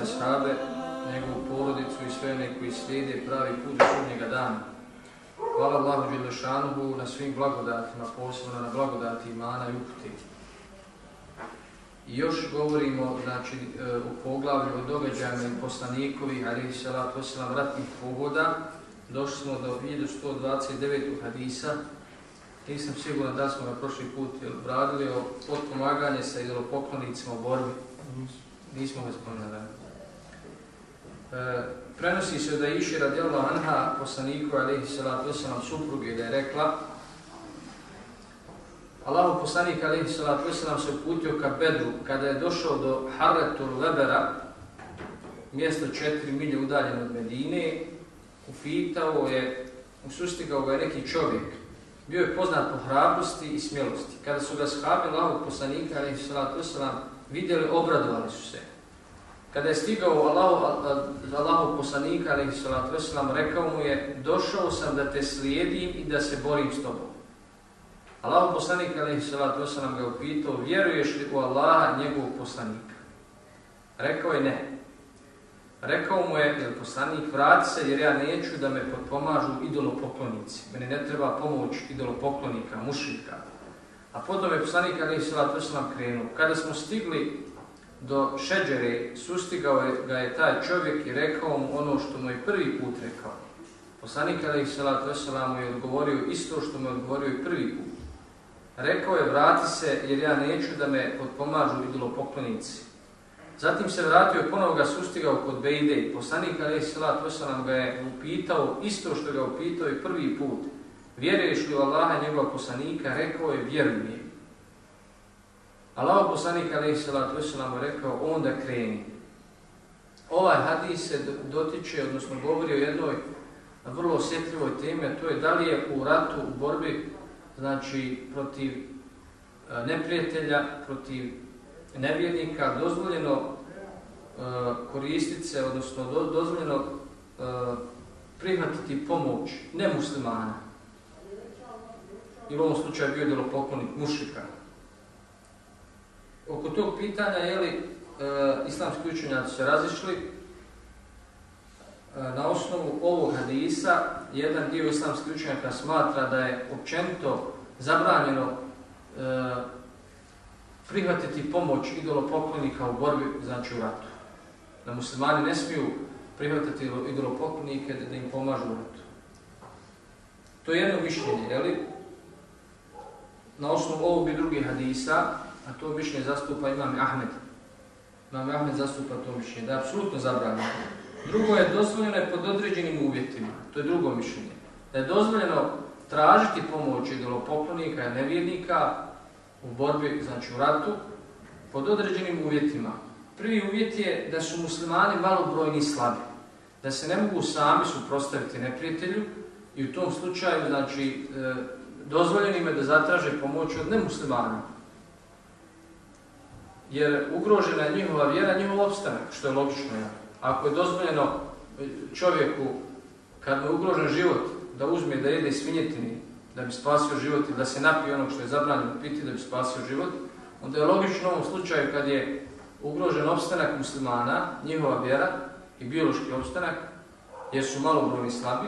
časne ashabe, njegovu porodicu i sve one koji slijede pravi put do sudnjega dana. Hvala Allahu Đelešanuhu na svim blagodatima, posebno na blagodati imana i upute. I još govorimo znači, e, u poglavlju o događajima i poslanikovi, ali salatu wasalam, ratnih pogoda. Došli smo do 1129. hadisa. Nisam siguran da smo ga prošli put obradili o potpomaganje sa idolopoklonicima u borbi. Nismo ga spomenuli. E, prenosi se da je iši radijala Anha, poslaniku alaihi salatu wasalam, supruge, da je rekla Allahu poslanik alaihi salatu wasalam se uputio ka Bedru, kada je došao do Harretul Lebera, mjesto četiri milje udaljeno od Medine, ufitao je, usustigao ga je neki čovjek. Bio je poznat po hrabrosti i smjelosti. Kada su ga shabi Allahu poslanika alaihi salatu wasalam vidjeli, obradovali su se. Kada je stigao Allahu, Allahu poslanika, alaihi salatu rekao mu je, došao sam da te slijedim i da se borim s tobom. Allahu poslanik, alaihi salatu wasalam, ga upitao, vjeruješ li u Allaha njegovog poslanika? Rekao je ne. Rekao mu je, poslanik, vrati se jer ja neću da me potpomažu idolopoklonici. Meni ne treba pomoć idolopoklonika, mušika. A potom je poslanik, alaihi salatu wasalam, krenuo. Kada smo stigli do šeđere sustigao je, ga je taj čovjek i rekao mu ono što mu je prvi put rekao. Poslanik alaih salatu wasalam je odgovorio isto što mu je odgovorio i prvi put. Rekao je vrati se jer ja neću da me potpomažu idolopoklonici. Zatim se vratio ponovo ga sustigao kod Bejde. Poslanik alaih salatu ga je upitao isto što ga upitao i prvi put. Vjeruješ li u Allaha njegova poslanika? Rekao je vjerujem. Allah poslanik alaihi salatu wasalam rekao onda kreni. Ovaj hadis se dotiče, odnosno govori o jednoj vrlo osjetljivoj temi, a to je da li je u ratu, u borbi, znači protiv neprijatelja, protiv nevjernika, dozvoljeno uh, koristiti se, odnosno do, dozvoljeno uh, prihvatiti pomoć nemuslimana. I u ovom slučaju bio delopoklonik mušika oko tog pitanja je li e, islamski učenjaci se razišli e, na osnovu ovog hadisa jedan dio islamskih učenjaka smatra da je općenito zabranjeno e, prihvatiti pomoć idolopoklonika u borbi znači u ratu. Da muslimani ne smiju prihvatiti idolopoklonike da im pomažu u ratu. To je jedno mišljenje, je li? Na osnovu ovog i drugih hadisa a to mišljenje zastupa imam Ahmed. Imam Ahmed zastupa to mišljenje, da je apsolutno zabranjeno. Drugo je dozvoljeno je pod određenim uvjetima, to je drugo mišljenje. Da je dozvoljeno tražiti pomoć idolopoklonika i nevjernika u borbi, znači u ratu, pod određenim uvjetima. Prvi uvjet je da su muslimani malobrojni i slabi, da se ne mogu sami suprostaviti neprijatelju i u tom slučaju znači, e, dozvoljeno im je da zatraže pomoć od nemuslimana jer ugrožena je njihova vjera, njihov opstanak, što je logično. Ako je dozvoljeno čovjeku, kad mu je ugrožen život, da uzme da jede svinjetini, da bi spasio život i da se napije onog što je zabranjeno piti da bi spasio život, onda je logično u ovom slučaju kad je ugrožen opstanak muslimana, njihova vjera i biološki opstanak, jer su malobrojni slabi,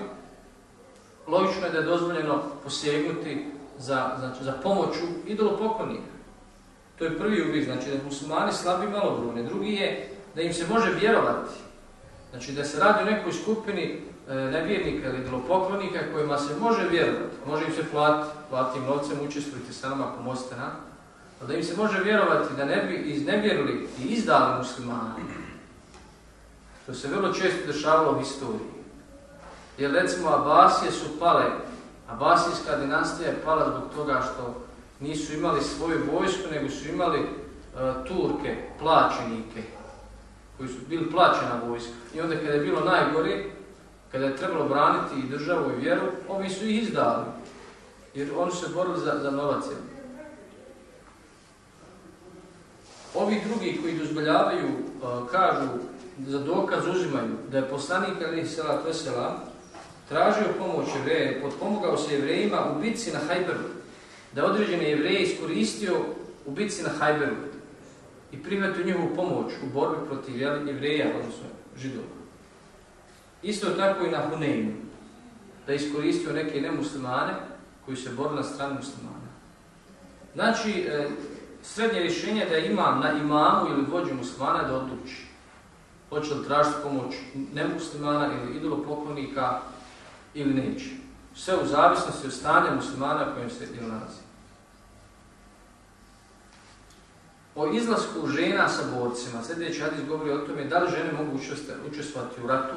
logično je da je dozvoljeno posegnuti za, znači, za pomoću idolopoklonika. To je prvi uvijek, znači da muslimani slabi malobrojni. Drugi je da im se može vjerovati. Znači da se radi o nekoj skupini e, nevjernika ili idolopoklonika kojima se može vjerovati. Može im se platiti, platiti im novcem, učestvujte s nama, pomozite nam. Da im se može vjerovati da ne bi iznevjerili i izdali muslimani. To se vrlo često dešavalo u historiji. Jer recimo Abasije su pale, Abasijska dinastija je pala zbog toga što nisu imali svoju vojsku, nego su imali uh, Turke, plaćenike, koji su bili plaćena vojska. I onda kada je bilo najgore, kada je trebalo braniti i državu i vjeru, ovi su ih izdali. Jer oni se borili za, za novac. Ovi drugi koji dozvoljavaju, kažu, za dokaz uzimaju da je poslanik Ali Sela Vesela tražio pomoć jevreje, potpomogao se jevrejima u bitci na Hajberu, da je određene jevreje iskoristio u bitci na Hajberu i primetio njihovu pomoć u borbi protiv jevreja, odnosno židova. Isto tako i na Huneinu, da je iskoristio neke nemuslimane koji se borili na stranu muslimana. Znači, e, srednje rješenje da ima na imamu ili vođu muslimana da odluči. Hoće li tražiti pomoć nemuslimana ili idolopoklonika ili neće. Sve u zavisnosti od stanja muslimana kojim se ili nalazi. O izlasku žena sa borcima, sljedeći hadis govori o tome da li žene mogu učestvovati u ratu.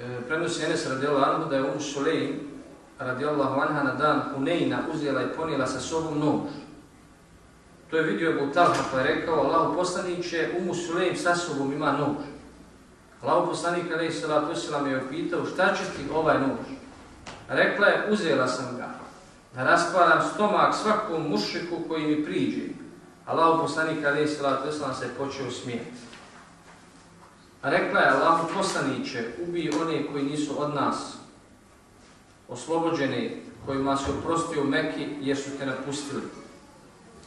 E, prenosi Enes radijal Anhu da je Umu Sulejm radijallahu anha na dan Huneina uzela i ponijela sa sobom nož. To je vidio Ebu Talha pa je rekao Allahu poslaniće Umu Sulejm sa sobom ima nož. Allahu poslanik alaihi salatu wasalam je pitao šta će ti ovaj nož? Rekla je uzela sam ga da raskvaram stomak svakom mušiku koji mi priđe. Allahu poslanik salatu wasalam se počeo smijeti. A rekla je Allahu poslaniće ubij one koji nisu od nas oslobođeni kojima se oprostio Meki jer su te napustili.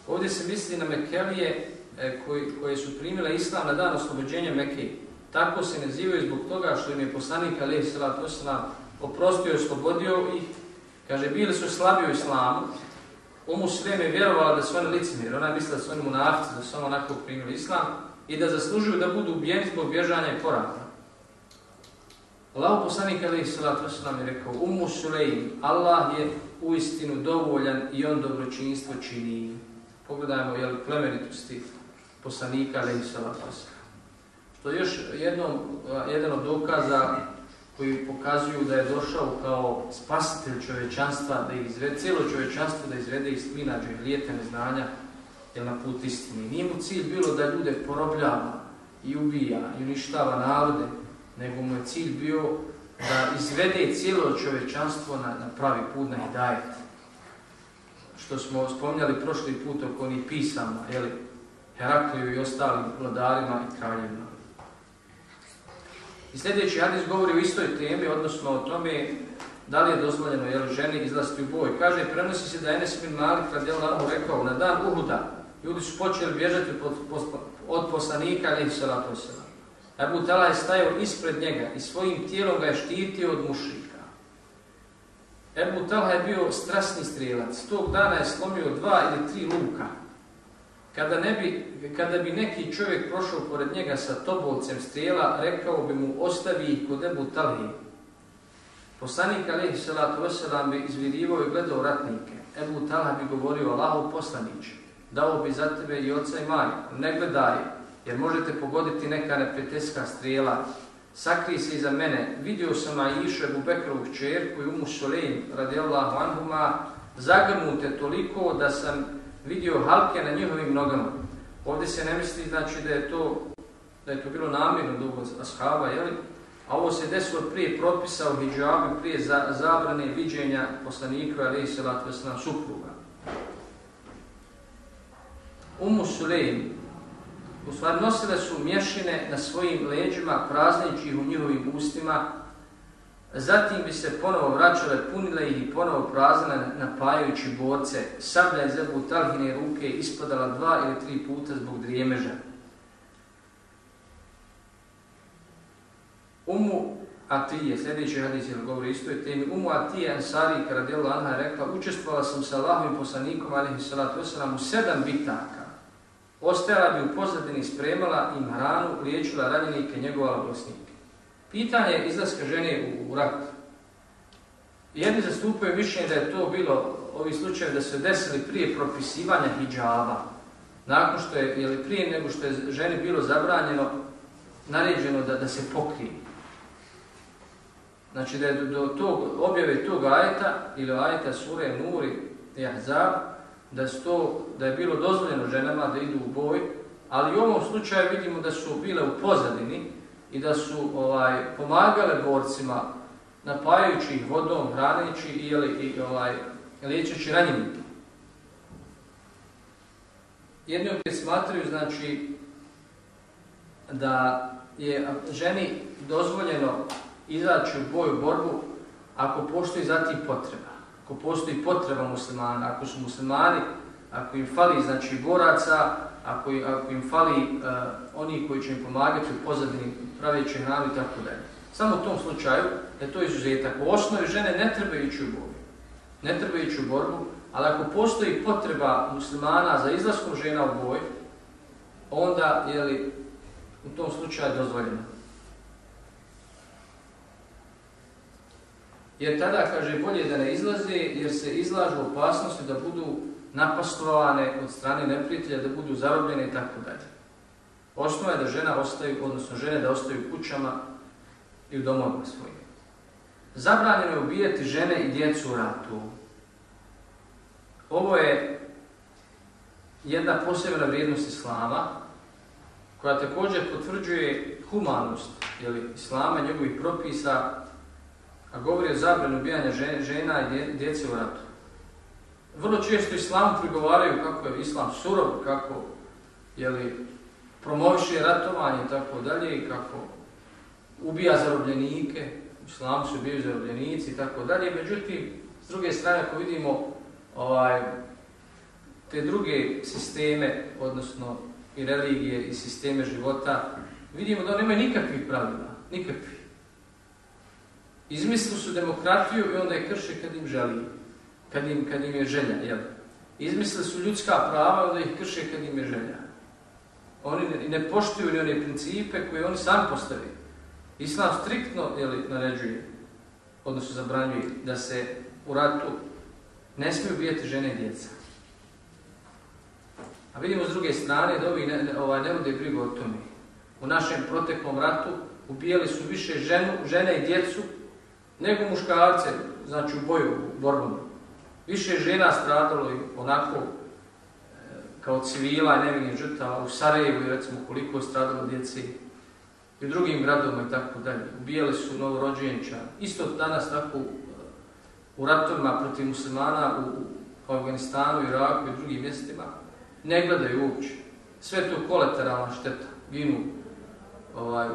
Ovdje se misli na Mekelije e, koji, koje su primile islam na dan oslobođenja Mekke. Tako se nazivaju zbog toga što im je poslanik Ali Oslam oprostio i oslobodio ih. Kaže, bili su slabi u islamu. Umu Srem je vjerovala da su oni licimir. Ona je mislila da su oni munafci, da su onako primili islam i da zaslužuju da budu ubijeni zbog bježanja i porata. Allah poslanik alaihi je rekao Ummu Sulejm, Allah je u istinu dovoljan i on dobročinstvo čini. Pogledajmo je plemenitosti poslanika alaihi wasalam. Što je još jednom, jedan od dokaza koji pokazuju da je došao kao spasitelj čovečanstva, da izvede, cijelo čovečanstvo da izvede iz tvina džahlijete neznanja je na put istini. Nije mu cilj bilo da ljude porobljava i ubija i uništava narode, nego mu je cilj bio da izvede cijelo čovečanstvo na, na pravi put, na hidajet. Što smo spominjali prošli put oko onih pisama, jeli, Herakliju i ostalim vladarima i kraljevima. I sljedeći hadis govori o istoj temi, odnosno o tome da li je dozvoljeno jel, ženi izlaziti u boj. Kaže, prenosi se da je Enes bin Malik radijalahu rekao, na dan Uhuda ljudi su počeli bježati od poslanika, ali lato se Ebu Tala je stajao ispred njega i svojim tijelom ga je štitio od mušika. Ebu Tala je bio strasni strijelac. Tog dana je slomio dva ili tri luka. Kada, ne bi, kada bi neki čovjek prošao pored njega sa tobolcem strijela, rekao bi mu ostavi ih kod Ebu Talhi. Poslanik Alihi Salatu Veselam bi izvirivao i gledao ratnike. Ebu Talha bi govorio Allahu poslaniće, dao bi za tebe i oca i majku. Ne gledaj, jer možete pogoditi neka neprijateljska strijela. Sakri se iza mene, vidio sam Aisha Ebu Bekrovu čerku i Umu Soleim radijallahu anhuma zagrnute toliko da sam vidio halke na njihovim nogama. Ovdje se ne misli znači da je to da je to bilo namjerno dugo ashaba, jeli? a ovo se desilo prije propisa u hijabu, prije za, zabrane viđenja poslanika ali se na supruga. Umu Suleim, u stvari nosile su mješine na svojim leđima, prazneći ih u njihovim ustima, zatim bi se ponovo vraćale, punile ih i ponovo praznile napajajući borce. Sablja iz Ebu Talhine ruke ispadala dva ili tri puta zbog drijemeža. Umu Atije, sljedeći hadis je govori istoj temi, Umu Atije Ansari, kada Anha je rekla, učestvovala sam sa Allahovim poslanikom, alihi salatu wasalam, u sedam bitaka. Ostajala bi u pozadini, spremala im hranu, liječila ranjenike, njegovala bolesnike. Pitanje izlaska žene u, u rat. Jedni zastupaju mišljenje da je to bilo, ovi slučajevi da se desili prije propisivanja hijjaba. Nakon što je, ili prije nego što je ženi bilo zabranjeno, naređeno da, da se pokrije. Znači da je do, do tog, objave tog ajeta, ili ajeta sure Nuri i da, to, da je bilo dozvoljeno ženama da idu u boj, ali u ovom slučaju vidimo da su bile u pozadini i da su ovaj, pomagale borcima napajajući ih vodom, hranići i, i ovaj, liječeći ranjenike. Jedni opet smatraju znači, da je ženi dozvoljeno izaći u boju borbu ako postoji za potreba. Ako postoji potreba muslimana, ako su muslimani, ako im fali znači boraca, ako, ako im fali uh, oni koji će im pomagati u pozadini praveći hranu i tako dalje. Samo u tom slučaju je to izuzetak. U osnovi žene ne treba ići u borbu. Ne treba ići u borbu, ali ako postoji potreba muslimana za izlaskom žena u boj, onda je li u tom slučaju dozvoljeno. Jer tada, kaže, bolje da ne izlaze, jer se izlažu opasnosti da budu napastovane od strane neprijatelja, da budu zarobljene i tako dalje. Osnova je da žena ostaju, odnosno žene da ostaju kućama i u domovima svojim. Zabranjeno je ubijati žene i djecu u ratu. Ovo je jedna posebna vrijednost Islama, koja također potvrđuje humanost jeli, Islama njegovih propisa, a govori o zabranu ubijanja žena i djece u ratu. Vrlo često Islam prigovaraju kako je Islam surov, kako jeli, promoviše ratovanje i tako dalje, kako ubija zarobljenike, Islam su bili zarobljenici i tako dalje. Međutim, s druge strane, ako vidimo ovaj, te druge sisteme, odnosno i religije i sisteme života, vidimo da nemaju nikakvih pravila, nikakvih. Izmislili su demokratiju i onda je krše kad im želi, kad im, kad im je želja. Jel? Izmislili su ljudska prava onda ih krše kad im je želja. Oni ne, ne poštuju ni one principe koje oni sami postavili. Islam striktno jeli, naređuje, odnosno zabranjuje, da se u ratu ne smiju ubijati žene i djeca. A vidimo s druge strane da ovi ne, ne, ovaj, ne bude brigo o tome. U našem proteklom ratu ubijali su više ženu, žene i djecu nego muškarce, znači u boju, u borbom. Više žena stradalo i onako e, kao civila i nevinih žrtava u Sarajevu, recimo koliko je stradalo djeci i u drugim gradovima i tako dalje. Ubijali su novorođenča. Isto danas tako u ratovima protiv muslimana u Afganistanu, Iraku i drugim mjestima ne gledaju uopće. Sve to kolateralna šteta. Ginu ovaj,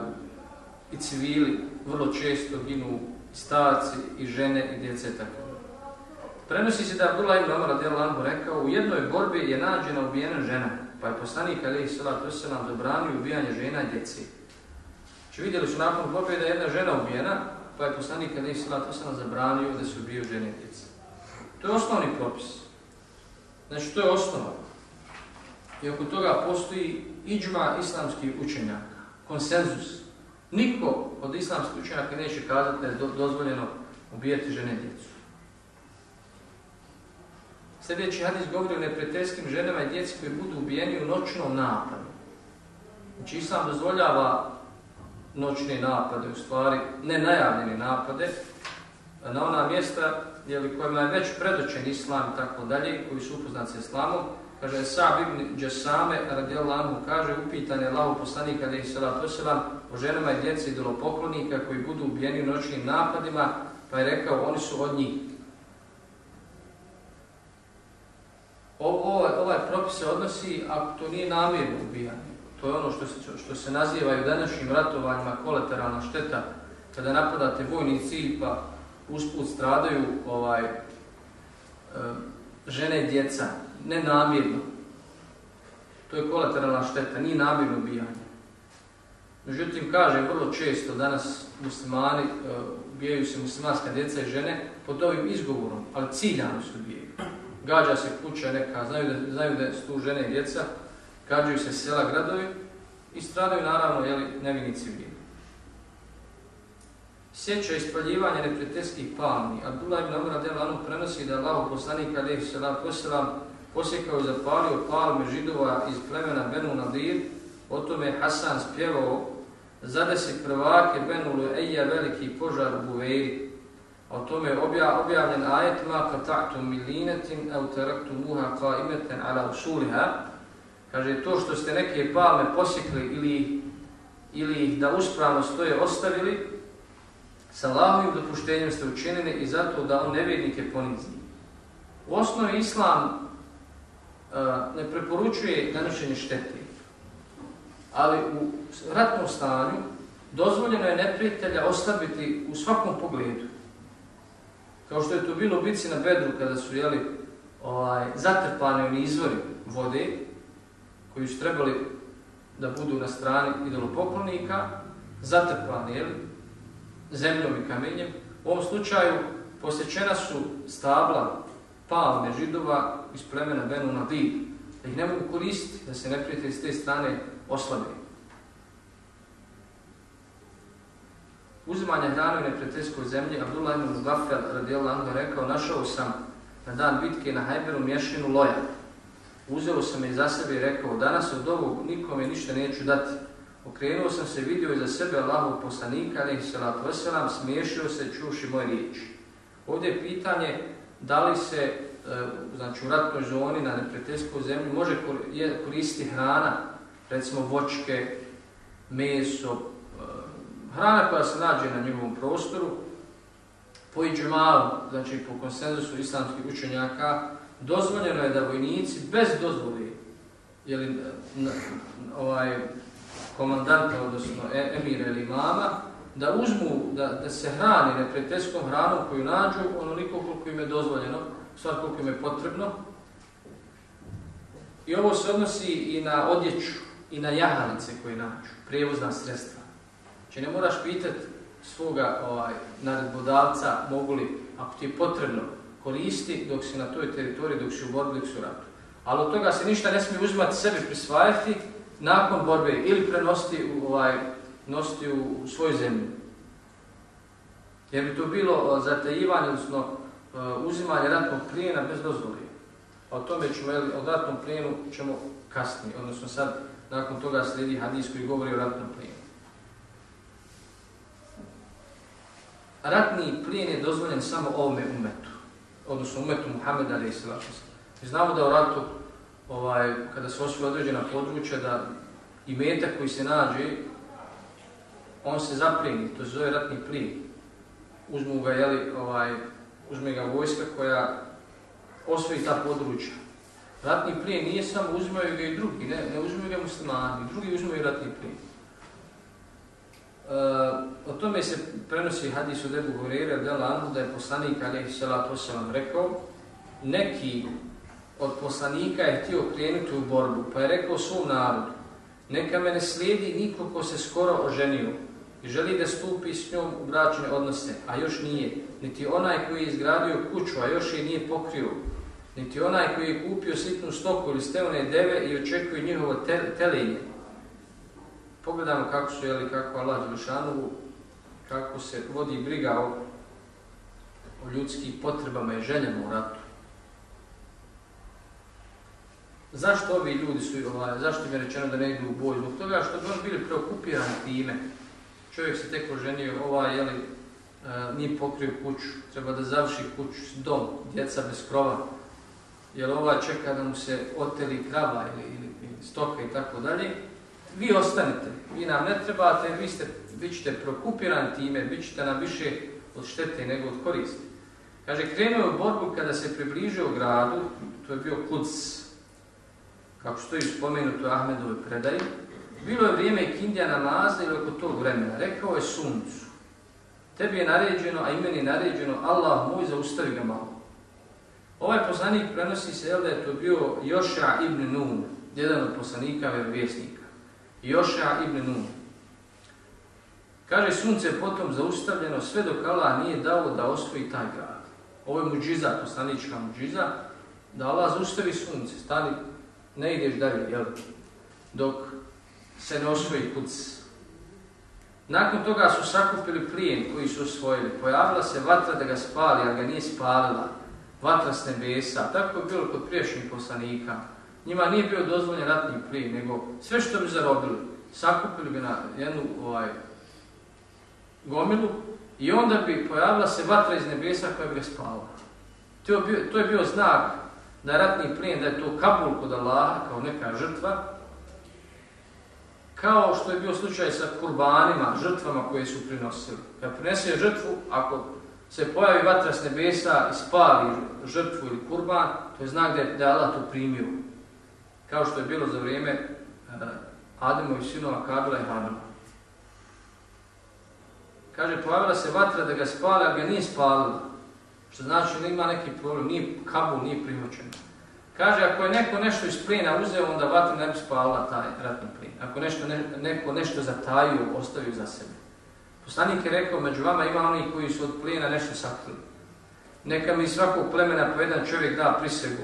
i civili, vrlo često ginu i starci, i žene, i djece, tako. Prenosi se da Abdullah ibn Omar radijallahu rekao, u jednoj borbi je nađena ubijena žena, pa je poslanik Ali Salatu Veselam zabranio ubijanje žena i djeci. Či vidjeli su nakon borbe da je jedna žena ubijena, pa je poslanik Ali Salatu Veselam zabranio da se ubiju žene i djeci. To je osnovni propis. Znači, to je osnova. I oko toga postoji iđma islamskih učenjaka, konsenzus. Niko od islamskih učenjaka neće kazati da je dozvoljeno ubijati žene i djecu. Sljedeći hadis govori o neprijateljskim ženama i djeci koji budu ubijeni u noćnom napadu. Znači, islam dozvoljava noćne napade, u stvari nenajavljene napade, na ona mjesta jeli, kojima je već predočen islam i tako dalje, koji su upoznati sa islamom, Kaže, Sa'b ibn Džesame, radijallahu kaže, upitan je Allahu da je salatu wasalam, o ženama i djeci idolopoklonika koji budu ubijeni u noćnim napadima, pa je rekao, oni su od njih. Ovaj, ovaj propis se odnosi, ako to nije namjerno ubijanje, to je ono što se, što se naziva i u današnjim ratovanjima kolateralna šteta, kada napadate vojni cilj, pa usput stradaju ovaj, žene i djeca, ne namjerno. To je kolateralna šteta, nije namjerno ubijanje. Međutim, kaže vrlo često danas muslimani, uh, ubijaju se muslimanska djeca i žene pod ovim izgovorom, ali ciljano se ubijaju. Gađa se kuća neka, znaju da, znaju da su tu žene i djeca, gađaju se sela, gradovi i stradaju naravno jeli, nevini civili. Sjeća ispaljivanja neprijateljskih palmi. Abdullah ibn Amr radijallahu prenosi da Allah poslanik alejhi salatu vesselam posjekao i zapalio palme židova iz plemena Benu Nadir, o tome Hasan spjevao zade se prvake Benu Lu'eja veliki požar u Buveri. O tome je objavljen ajet ma kata'tu milinetin au taraktu muha qaimeten ala usuliha. Kaže, to što ste neke palme posjekli ili ili da uspravno stoje ostavili, sa Allahovim dopuštenjem ste učinili i zato da on nevjernike ponizi. U osnovi Islam uh, ne preporučuje nanošenje štete, ali u ratnom stanju dozvoljeno je neprijatelja oslabiti u svakom pogledu. Kao što je to bilo u bici na Bedru kada su jeli, ovaj, zatrpani izvori vode koji su trebali da budu na strani idolopoklonika, zatrpani jeli, zemljom i kamenjem. U ovom slučaju posjećena su stabla palme židova iz plemena Benu Nadir, da ih ne mogu koristiti, da se neprijatelj s te strane oslabi. Uzimanje hrane u neprijateljskoj zemlji, Abdullah ibn Mugafel radijallahu anhu rekao, našao sam na dan bitke na Hajberu mješinu loja. Uzeo sam je za sebe i rekao, danas od ovog nikome ništa neću dati. Okrenuo sam se, vidio za sebe Allahov poslanika, ali salatu wasalam, smiješio se čuši moje riječi. Ovdje je pitanje da li se e, znači, u ratnoj zoni na neprijateljskoj zemlji može koristiti hrana, recimo vočke, meso, hrana koja se nađe na njegovom prostoru, po iđmalu, znači po konsenzusu islamskih učenjaka, dozvoljeno je da vojnici bez dozvoli jeli, ovaj, komandanta, odnosno e, emira ili mama, da uzmu, da, da se hrani neprijateljskom hranom koju nađu, onoliko koliko im je dozvoljeno, stvar koliko im je potrebno. I ovo se odnosi i na odjeću, i na jahalice koje nađu, prijevozna sredstva. Znači ne moraš pitati svoga ovaj, naredbodavca mogu li, ako ti je potrebno, koristi dok si na toj teritoriji, dok si u borbi, dok si u ratu. Ali od toga se ništa ne smije uzimati sebi, prisvajati nakon borbe ili prenositi u, ovaj, nositi u, u svoju zemlju. Jer bi to bilo zatajivanje, odnosno uzimanje ratnog plijena bez dozvoli. O tome ćemo, o ratnom plijenu ćemo kasnije, odnosno sad nakon toga slijedi hadis koji govori o ratnom plijenu. Ratni plijen je dozvoljen samo ovome umetu, odnosno umetu Muhammeda ali Mi znamo da u ratu, ovaj, kada se osvoje određena područja, da i metak koji se nađe, on se zaplijeni, to se zove ratni plijen. Uzmu ga, jeli, ovaj, uzme ga vojska koja osvoji ta područja. Ratni plijen nije samo uzimaju ga i drugi, ne, ne uzimaju ga muslimani, drugi uzimaju ratni plijen. Uh, o tome se prenosi hadis od Ebu Horeira da je poslanik alaihi salatu wasalam rekao neki od poslanika je htio krenuti u borbu, pa je rekao svom narodu neka me ne slijedi niko ko se skoro oženio i želi da stupi s njom u bračne odnose, a još nije, niti onaj koji je izgradio kuću, a još je nije pokrio, niti onaj koji je kupio sitnu stoku ili steone deve i očekuje njihovo telenje. Pogledamo kako su, jeli, kako Allah Đelšanovu, kako se vodi briga o, o ljudskim potrebama i željama u ratu. Zašto ovi ljudi su, ovaj, zašto im je rečeno da ne idu u boj? Zbog toga što bi oni bili preokupirani time. Čovjek se tek oženio, ovaj, jeli, uh, nije pokrio kuću, treba da završi kuću, dom, djeca bez krova, jer ova čeka da mu se oteli krava ili, ili, ili stoka i tako dalje, vi ostanite, vi nam ne trebate, vi, ste, vi ćete prokupirani time, vi ćete nam više od štete nego od koristi. Kaže, krenuo je u borbu kada se približio gradu, to je bio Kuc, kako stoji spomenuto u Ahmedovoj predaji, bilo je vrijeme Kindija namaza ili oko tog vremena. Rekao je suncu, tebi je naređeno, a imeni je naređeno, Allah moj, zaustavi ga malo. Ovaj poslanik prenosi se, jel da je to bio Joša ibn Nun, jedan od poslanika vjerovjesnika. Joša ibn Nun. Kaže, sunce je potom zaustavljeno sve dok Allah nije dao da osvoji taj grad. Ovo je muđiza, poslanička muđiza, da Allah zaustavi sunce, stani, ne ideš dalje, jel? Dok se ne osvoji kuc. Nakon toga su sakupili plijen koji su osvojili. Pojavila se vatra da ga spali, a ga nije spalila vatra s nebesa, tako je bilo kod priješnjih poslanika. Njima nije bio dozvoljen ratni plin, nego sve što bi zarobili, sakupili bi na jednu ovaj, gomilu i onda bi pojavila se vatra iz nebesa koja bi ga spala. To je, bio, to je bio znak da je ratni plin, da je to kabul kod Allaha kao neka žrtva, kao što je bio slučaj sa kurbanima, žrtvama koje su prinosili. Kad prinese žrtvu, ako se pojavi vatra s nebesa i spali žrtvu ili kurban, to je znak da je, Allah to primio. Kao što je bilo za vrijeme uh, Adamovih sinova Kabila i Hanuma. Kaže, pojavila se vatra da ga spali, a ga nije spalila. Što znači ima neki problem, nije kabul, nije primoćen. Kaže, ako je neko nešto iz plina uzeo, onda vatra ne bi spalila taj ratni plin. Ako nešto, ne, neko nešto zatajio, ostavio za sebe. Poslanik je rekao, među vama ima oni koji su od plina nešto sakrili. Neka mi svakog plemena po jedan čovjek da prisegu.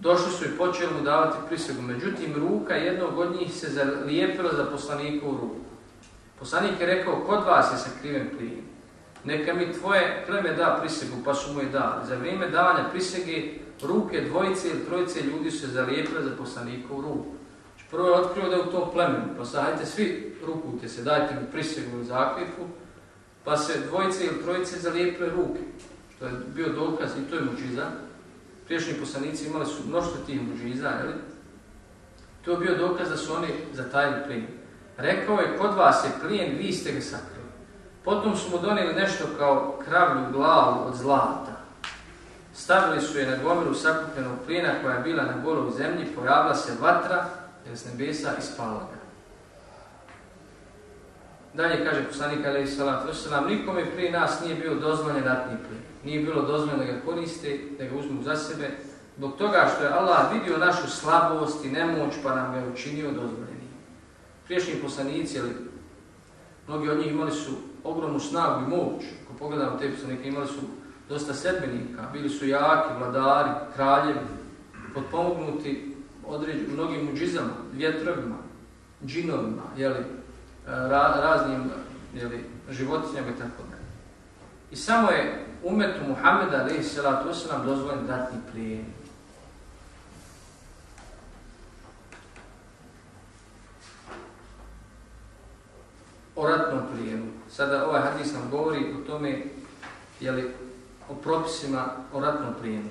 Došli su i počeli mu davati prisegu. Međutim, ruka jednog od njih se zalijepila za poslanika u ruku. Poslanik je rekao, kod vas je sakriven plin. Neka mi tvoje pleme da prisegu, pa su mu je dali. Za vrijeme davanja prisege, ruke dvojice ili trojice ljudi su se zalijepile za poslanika u ruku. Prvo je otkrio da je u tom plemenu, pa sad svi rukujte se, dajte mi prisegu u zaklifu, pa se dvojice ili trojice zalijepile ruke, što je bio dokaz i to je muđiza. Priješnji poslanici imali su mnoštvo tih muđiza, jel? To je bio dokaz da su oni zatajili plin. Rekao je, kod vas je plijen, vi ste ga sakrili. Potom su mu donijeli nešto kao kravlju glavu od zlata. Stavili su je na gomiru sakupljenog plina koja je bila na goloj zemlji, pojavila se vatra, jer s nebesa ispala ga. Dalje kaže poslanik Ali Veselam, nikome prije nas nije bio dozvoljen ratni plin. Nije bilo dozvoljeno da ga koriste, da ga uzmu za sebe, zbog toga što je Allah vidio našu slabost i nemoć pa nam ga učinio dozvoljenim. Priješnji poslanici, ali mnogi od njih imali su ogromnu snagu i moć. Ako pogledamo te poslanike, imali su dosta sedbenika, bili su jaki, vladari, kraljevi, potpomognuti određu, mnogim muđizama, vjetrovima, džinovima, jeli, ra, raznim jeli, životinjama i tako. I samo je umetu Muhammeda, alaihi salatu wasalam, dozvoljen datni plijen. O ratnom plijenu. Sada ovaj hadis nam govori o tome, jeli, o propisima o ratnom plijenu.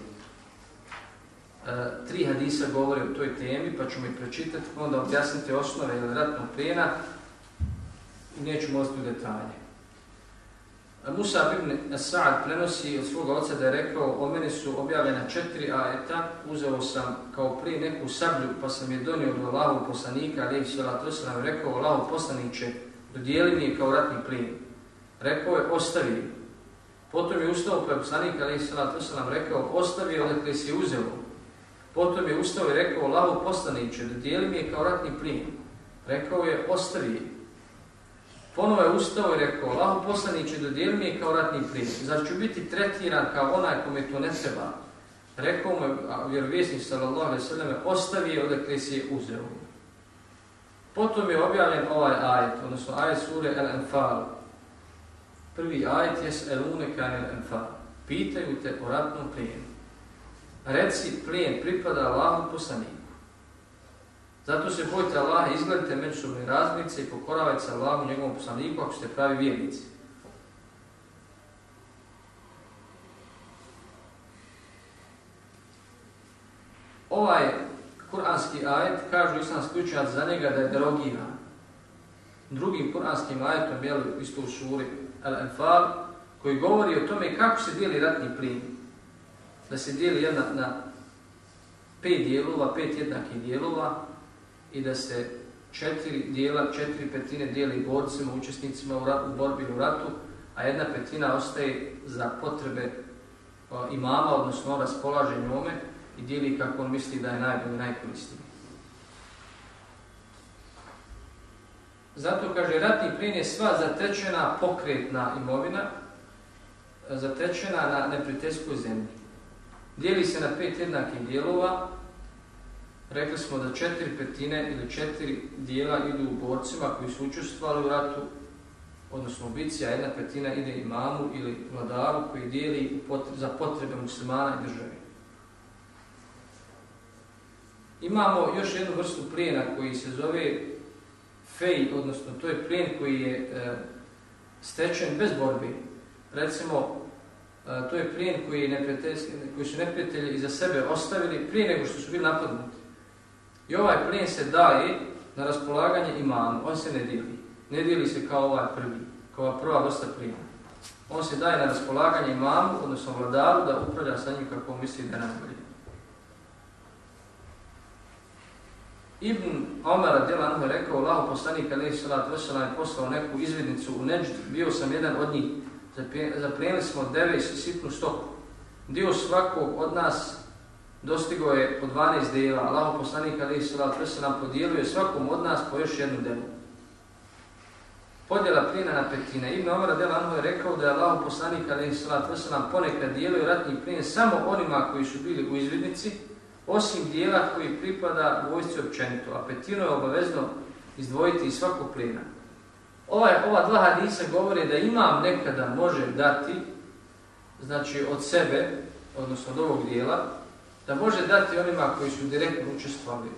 E, tri hadisa govore o toj temi, pa ćemo ih prečitati, pa onda objasniti osnove ili ratnog plijena i nećemo ostati u detalje. Musa ibn Sa'ad prenosi od svog oca da je rekao o meni su objavljena četiri ajeta, uzeo sam kao prije neku sablju pa sam je donio od Allahu poslanika, ali je salatu rekao Allahu poslaniće, dodijeli mi je kao ratni plin. Rekao je, ostavi Potom je ustao pa je poslanik Ali Salatu Salam rekao, ostavi je odakle si uzeo. Potom je ustao i rekao, Allahu poslaniće, da dijeli mi je kao ratni plin. Rekao je, ostavi je. Ponovo je ustao i rekao, Allahu poslaniće, da dijeli mi je kao ratni plin. Zar ću biti tretiran kao onaj kome to ne treba? Rekao mu je vjerovjesnik sallallahu alaihi sallam, ostavi je odakle si je uzeo. Potom je objavljen ovaj ajet, odnosno ajet sure El-Enfal, Prvi ajet je elune kanil enfal. Pitaju te o ratnom plijenu. Reci, plijen pripada Allahom poslaniku. Zato se bojite Allaha, izgledajte međusobne razmice i pokoravajte se Allahom njegovom poslaniku ako ste pravi vjernici. Ovaj kuranski ajet, kažu islamski učenjaci za njega da je derogiran. Drugim kuranskim ajetom, jel, isto u suri, Al-Anfal, koji govori o tome kako se dijeli ratni plin. Da se dijeli jedna na pet dijelova, pet jednakih dijelova i da se četiri dijela, četiri petine dijeli borcima, učesnicima u, ratu, u borbi u ratu, a jedna petina ostaje za potrebe imama, odnosno raspolaže njome i dijeli kako on misli da je najbolji, najkoristniji. Zato kaže ratni plin je sva zatečena pokretna imovina, zatečena na neprijateljskoj zemlji. Dijeli se na pet jednakih dijelova, rekli smo da četiri petine ili četiri dijela idu u borcima koji su učestvovali u ratu, odnosno u bici, a jedna petina ide imamu ili vladaru koji dijeli za potrebe muslimana i države. Imamo još jednu vrstu plijena koji se zove fej, odnosno to je plijen koji je e, stečen bez borbi. Recimo, e, to je plijen koji, koji su neprijatelji iza sebe ostavili prije nego što su bili napadnuti. I ovaj plijen se daje na raspolaganje imamu, on se ne dijeli. Ne dijeli se kao ovaj prvi, kao ova prva vrsta plijena. On se daje na raspolaganje imamu, odnosno vladaru, da upravlja sa njim kako misli da najbolje. Ibn Omer radijalahu je rekao, Allahu poslanik alejhi salatu vesselam je poslao neku izvidnicu u Neđd, bio sam jedan od njih. Zaplijenili smo deve i sitnu stoku. Dio svakog od nas dostigao je po 12 dela. Allahu poslanik alejhi salatu vesselam podijelio je svakom od nas po još jednu devu. Podjela plijena na petine. Ibn Omer radijalahu je rekao da je Allahu poslanik alejhi salatu vesselam ponekad dijelio ratni plijen samo onima koji su bili u izvidnici osim dijela koji pripada vojsci općenito, a petinu je obavezno izdvojiti iz svakog plena. Ovaj, ova dva hadisa govore da imam nekada može dati, znači od sebe, odnosno od ovog dijela, da može dati onima koji su direktno učestvovali,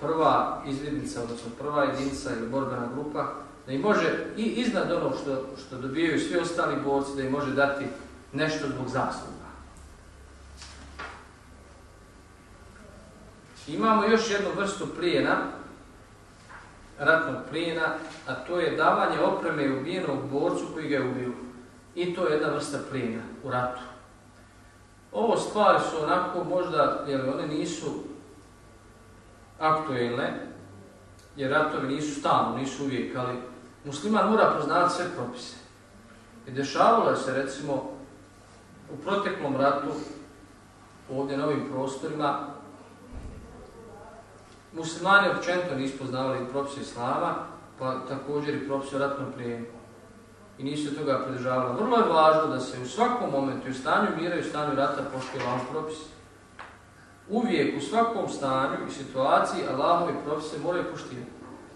prva izvidnica, odnosno prva jedinica ili borbena grupa, da im može i iznad onog što, što dobijaju svi ostali borci, da im može dati nešto zbog zasluga. Imamo još jednu vrstu plijena, ratnog plijena, a to je davanje opreme ubijenog borcu koji ga je ubio. I to je jedna vrsta plijena u ratu. Ovo stvari su onako možda, jer one nisu aktuelne, jer ratovi nisu stalno, nisu uvijek, ali musliman mora poznati sve propise. I dešavalo se recimo u proteklom ratu, ovdje na ovim prostorima, Muslimani općenito nisu poznavali propise Islama, pa također i propise ratnom plijenu. I nisu toga pridržavali. Vrlo je važno da se u svakom momentu, u stanju mira i u stanju rata, poštuje Allahom propis. Uvijek, u svakom stanju i situaciji, Allahovi propise moraju poštivati.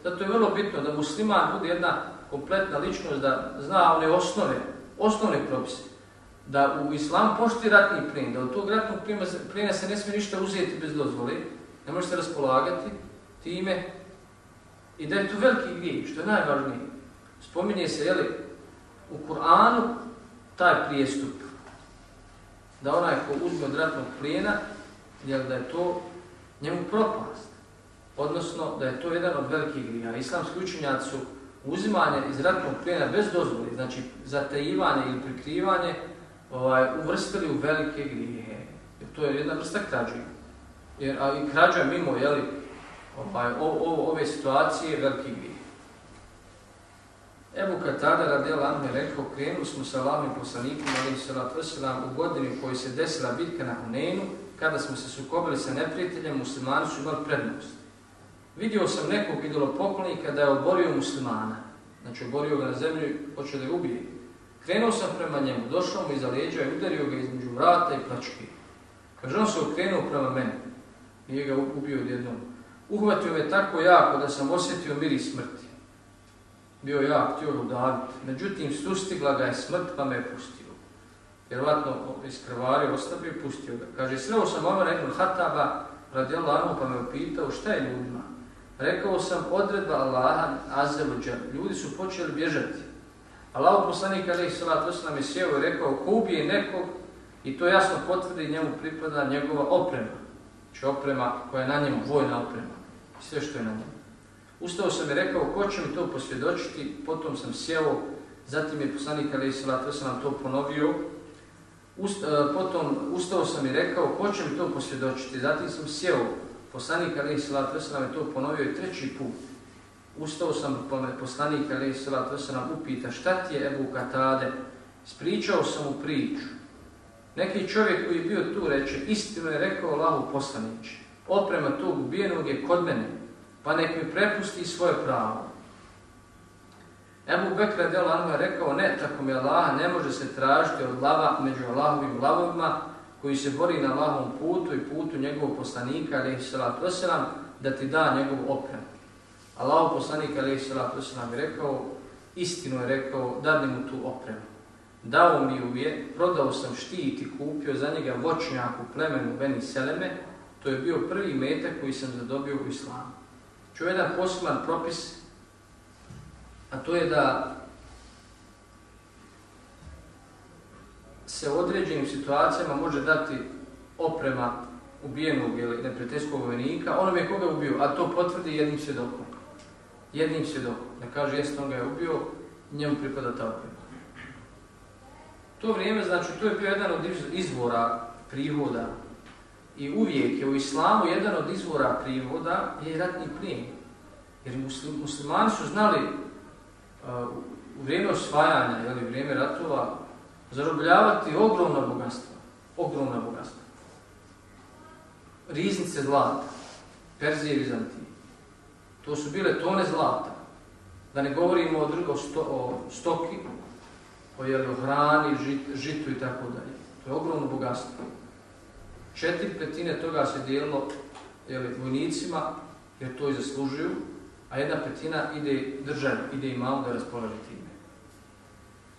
Zato je vrlo bitno da musliman bude jedna kompletna ličnost, da zna one osnove, osnovne propise. Da u islam poštuje ratni plin, da od tog ratnog plina se ne smije ništa uzeti bez dozvoli, ne može se raspolagati time i da je to veliki grijeh, što je najvažnije. Spominje se, jeli, u Kur'anu taj prijestup, da onaj ko uzme od ratnog plijena, jel, da je to njemu propast. Odnosno, da je to jedan od velikih grija. Islamski učenjaci su uzimanje iz ratnog plijena bez dozvoli, znači zatajivanje ili prikrivanje, ovaj, uvrstili u velike grije. Jer to je jedna vrsta krađenja jer, a i krađa mimo jeli, ovaj, o, o, ove situacije veliki grijeh. Ebu Katada radijal Anhu je rekao, krenuli smo sa Allahom poslanikom, ali se u godini u kojoj se desila bitka na Hunenu, kada smo se sukobili sa neprijateljem, muslimani su imali prednost. Vidio sam nekog idolopoklonika da je oborio muslimana, znači oborio ga na zemlju i počeo da ga ubije. Krenuo sam prema njemu, došao mu iza leđa i udario ga između vrata i plačke. Kaže, on se okrenuo prema meni. Nije ga ubio odjednom. Uhvatio me tako jako da sam osjetio miris smrti. Bio jak, htio udaviti. Međutim, sustigla ga je smrt pa me je pustio. Vjerovatno iskrvario, ostavio i pustio ga. Kaže, sreo sam Omer ibn Hataba radi Allahom pa me upitao šta je ljudima. Rekao sam odredba Allaha azeluđa. Ljudi su počeli bježati. Allah poslanik alaih salatu nam je sjeo i rekao ko ubije nekog i to jasno potvrdi njemu pripada njegova oprema. Znači oprema koja je na njemu, vojna oprema. Sve što je na njemu. Ustao sam i rekao, ko će mi to posvjedočiti, potom sam sjeo, zatim je poslanik Ali Salat sam to ponovio, Ust, uh, potom ustao sam i rekao, ko će mi to posvjedočiti, zatim sam sjeo, poslanik Ali Salat sam je to ponovio i treći put. Ustao sam, poslanik Ali Salat sam nam upita, šta ti je Ebu Katade? Spričao sam mu priču. Neki čovjek koji je bio tu reče, istinu je rekao Allahu poslanić. Oprema tog ubijenog je kod mene, pa nek mi prepusti svoje pravo. Ebu Bekra del rekao, ne, tako mi Allah ne može se tražiti od lava među Allahovim lavovima koji se bori na Allahovom putu i putu njegovog poslanika, alaihi salatu wasalam, da ti da njegovu opremu. Allahov poslanik, alaihi salatu wasalam, je rekao, istinu je rekao, dadni mu tu opremu dao mi ju je, prodao sam štit i kupio za njega voćnjak u plemenu Beni Seleme, to je bio prvi metak koji sam zadobio u islamu. Ču jedan poseban propis, a to je da se u određenim situacijama može dati oprema ubijenog ili neprijateljskog vojnika, onom je koga ubio, a to potvrdi jednim svjedokom. Jednim svjedokom. Ne kaže jeste on ga je ubio, njemu pripada ta oprema. To vrijeme, znači, to je bio jedan od izvora prihoda i uvijek je u islamu jedan od izvora prihoda je ratni plijen. Jer muslimani su znali uh, u vrijeme osvajanja, ili vrijeme ratova, zarobljavati ogromna bogatstva. Ogromna bogatstva. Riznice zlata, Perzije i Vizantije. To su bile tone zlata. Da ne govorimo o, drugo sto, o stoki, o, jeli, o hrani, žit, žitu i tako dalje. To je ogromno bogatstvo. Četiri petine toga se dijelilo jeli, vojnicima, jer to i zaslužuju, a jedna petina ide državi, ide i malo da raspolaže time.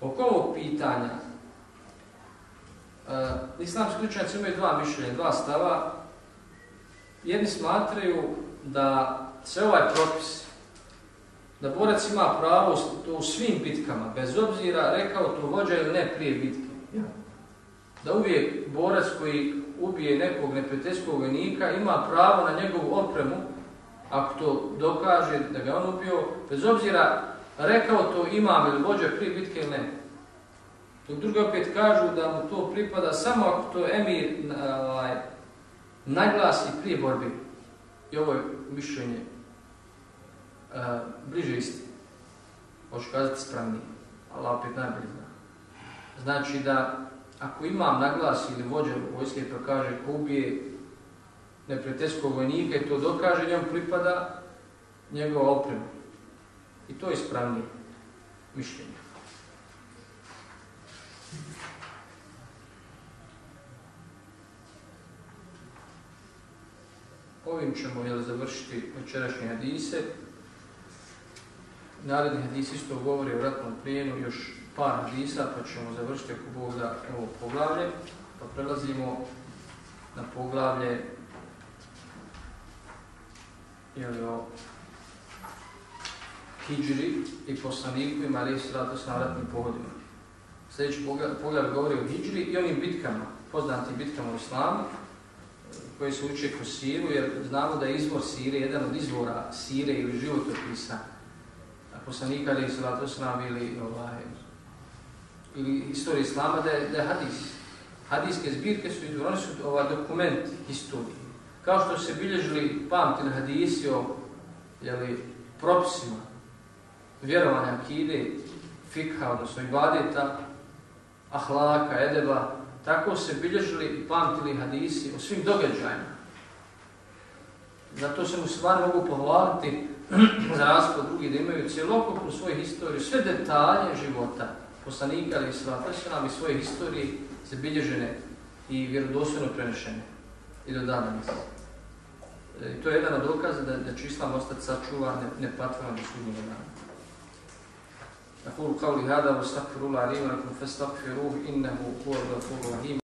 Oko ovog pitanja, uh, islamski učenjaci imaju dva mišljenja, dva stava. Jedni smatraju da se ovaj propis, da borac ima pravo to u svim bitkama, bez obzira rekao to vođa ili ne prije bitke. Da uvijek borac koji ubije nekog neprijateljskog vojnika ima pravo na njegovu opremu ako to dokaže da ga on ubio, bez obzira rekao to imam ili vođa prije bitke ili ne. Dok drugi opet kažu da mu to pripada samo ako to emir ovaj, naglasi prije borbi. I ovo je mišljenje uh, bliže isti. Možeš kazati spremni, ali opet najbolje zna. Znači da ako imam naglasi ili vođa vojske pa kaže ko ubije neprijateljskog vojnika i to dokaže, njom pripada njegova oprema. I to je ispravnije mišljenje. Ovim ćemo jel, završiti večerašnje hadise. Naredni hadis isto govori o ratnom plijenu, još par hadisa, pa ćemo završiti ako Bog da ovo poglavlje. Pa prelazimo na poglavlje jeli, o hijđri i poslaniku i Mariji Sratu s navratnim pohodima. Sljedeći pogled govori o hijđri i onim bitkama, poznatim bitkama u islamu, koji se uče kroz siru, jer znamo da je izvor sire, jedan od izvora sire ili životopisa, poslanika ili Sratu s ili, ovaj, ili istorije islama, da je, da je hadis. Hadijske zbirke su oni su ovaj dokument historije kao što se bilježili pamtili hadisi o jeli, propisima vjerovanja akide, fikha, odnosno ibadeta, ahlaka, edeba, tako se bilježili i pamtili hadisi o svim događajima. Zato se muslimani mogu pohvaliti za razliku drugi da imaju cijelokupnu svoju historiju, sve detalje života poslanika ali i svata, i svoje historije se bilježene i vjerodostojno prenešene i do dana mislim. I to je jedan od dokaza da, da će Islam ostati sačuvan, ne, ne patvan do sudnjega dana. أقول قولي هذا واستغفر الله لي ولكم فاستغفروه إنه هو الغفور الرحيم